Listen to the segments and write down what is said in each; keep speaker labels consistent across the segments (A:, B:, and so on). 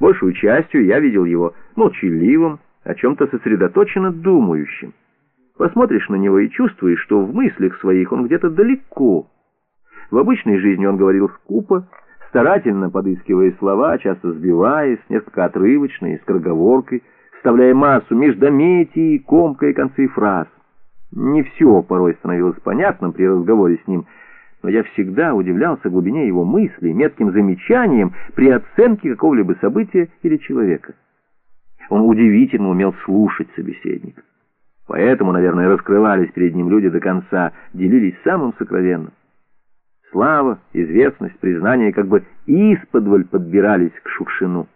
A: Большую частью я видел его молчаливым, о чем-то сосредоточенно думающим. Посмотришь на него и чувствуешь, что в мыслях своих он где-то далеко. В обычной жизни он говорил скупо, старательно подыскивая слова, часто сбиваясь, несколько отрывочно и скороговоркой, вставляя массу междометий, комкая концы фраз. Не все порой становилось понятным при разговоре с ним, но я всегда удивлялся глубине его мыслей, метким замечанием при оценке какого-либо события или человека. Он удивительно умел слушать собеседника. Поэтому, наверное, раскрывались перед ним люди до конца, делились самым сокровенным. Слава, известность, признание как бы исподволь подбирались к Шукшину.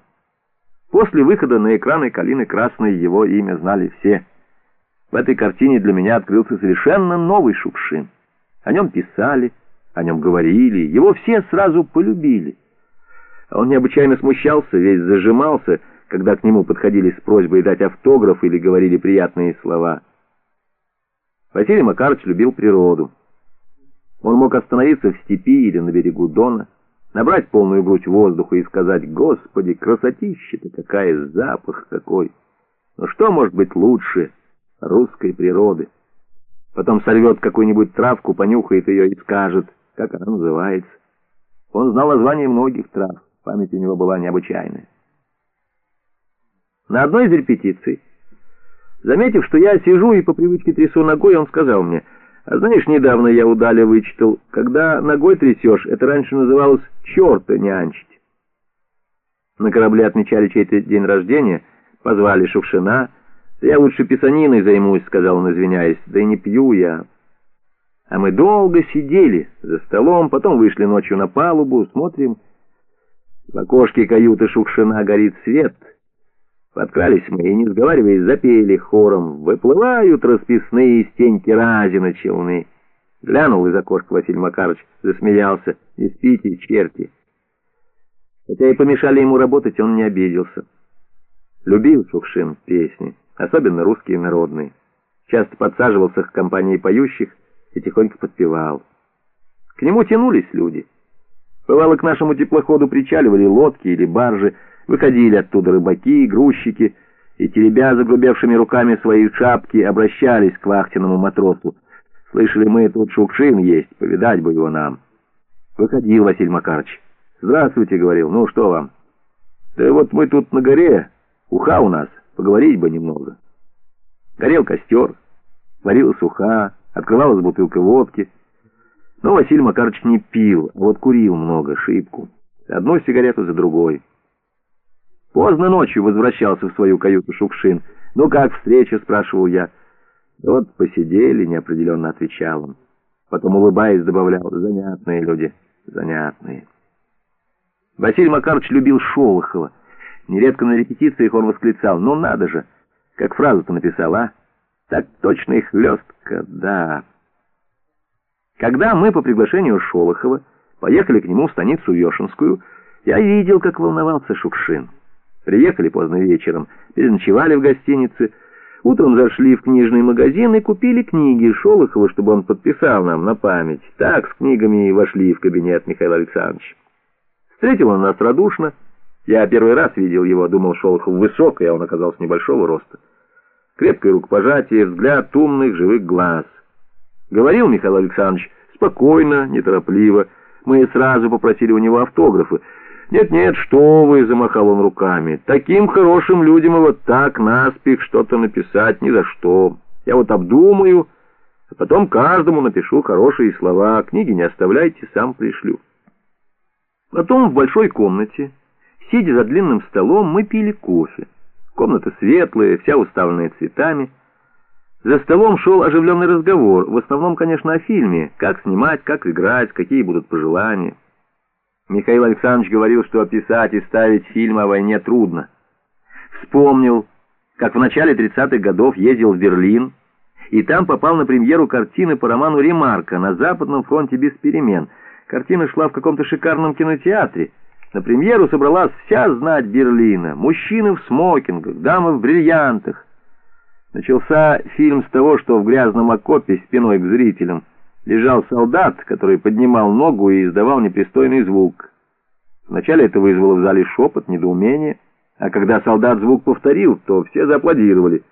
A: После выхода на экраны Калины Красной его имя знали все. В этой картине для меня открылся совершенно новый Шукшин. О нем писали, о нем говорили, его все сразу полюбили. Он необычайно смущался, весь зажимался, когда к нему подходили с просьбой дать автограф или говорили приятные слова. Василий Макарович любил природу. Он мог остановиться в степи или на берегу Дона, набрать полную грудь воздуха и сказать «Господи, красотища-то какая, запах какой!» Но что может быть лучше русской природы? Потом сорвет какую-нибудь травку, понюхает ее и скажет, как она называется. Он знал название многих трав, память у него была необычайная. На одной из репетиций, заметив, что я сижу и по привычке трясу ногой, он сказал мне, «А знаешь, недавно я у Даля вычитал, когда ногой трясешь, это раньше называлось «черта нянчить». На корабле отмечали чей-то день рождения, позвали Шукшина. «Я лучше писаниной займусь», — сказал он, извиняясь, «да и не пью я». А мы долго сидели за столом, потом вышли ночью на палубу, смотрим, в окошке каюты Шукшина горит свет — Подкрались мы и, не сговариваясь, запели хором «Выплывают расписные стеньки разина челны». Глянул из окошка Василий Макарович, засмеялся. «Не спите, черти!» Хотя и помешали ему работать, он не обиделся. Любил Шукшин песни, особенно русские народные. Часто подсаживался к компании поющих и тихонько подпевал. К нему тянулись люди. Бывало, к нашему теплоходу причаливали лодки или баржи, Выходили оттуда рыбаки, грузчики, и, теребя загрубевшими руками свои шапки, обращались к вахтенному матросу. «Слышали мы, тут Шукшин есть, повидать бы его нам». Выходил Василий Макарович. «Здравствуйте», — говорил, — «ну что вам?» «Да вот мы тут на горе, уха у нас, поговорить бы немного». Горел костер, варилась уха, открывалась бутылка водки. Но Василий Макарович не пил, а вот курил много, шибку. Одну сигарету за другой. Поздно ночью возвращался в свою каюту Шукшин. «Ну как встреча?» — спрашивал я. «Вот посидели», — неопределенно отвечал он. Потом, улыбаясь, добавлял, «Занятные люди, занятные». Василий Макарович любил Шолохова. Нередко на репетициях он восклицал, «Ну надо же, как фразу-то написал, а? Так точно и хлестка, да». Когда мы по приглашению Шолохова поехали к нему в станицу Вешенскую, я видел, как волновался Шукшин. Приехали поздно вечером, переночевали в гостинице. Утром зашли в книжный магазин и купили книги Шолохова, чтобы он подписал нам на память. Так с книгами и вошли в кабинет Михаила Александровича. Встретил он нас радушно. Я первый раз видел его, думал Шолохов высокий, а он оказался небольшого роста. Крепкое рукопожатие, взгляд умных живых глаз. Говорил Михаил Александрович спокойно, неторопливо. Мы сразу попросили у него автографы. «Нет-нет, что вы!» — замахал он руками. «Таким хорошим людям и вот так наспех что-то написать ни за что. Я вот обдумаю, а потом каждому напишу хорошие слова. Книги не оставляйте, сам пришлю». Потом в большой комнате, сидя за длинным столом, мы пили кофе. Комната светлая, вся уставленная цветами. За столом шел оживленный разговор, в основном, конечно, о фильме, как снимать, как играть, какие будут пожелания. Михаил Александрович говорил, что описать и ставить фильм о войне трудно. Вспомнил, как в начале 30-х годов ездил в Берлин, и там попал на премьеру картины по роману Ремарка «На Западном фронте без перемен». Картина шла в каком-то шикарном кинотеатре. На премьеру собралась вся знать Берлина. Мужчины в смокингах, дамы в бриллиантах. Начался фильм с того, что в грязном окопе спиной к зрителям лежал солдат, который поднимал ногу и издавал непристойный звук. Вначале это вызвало в зале шепот, недоумение. А когда солдат звук повторил, то все зааплодировали.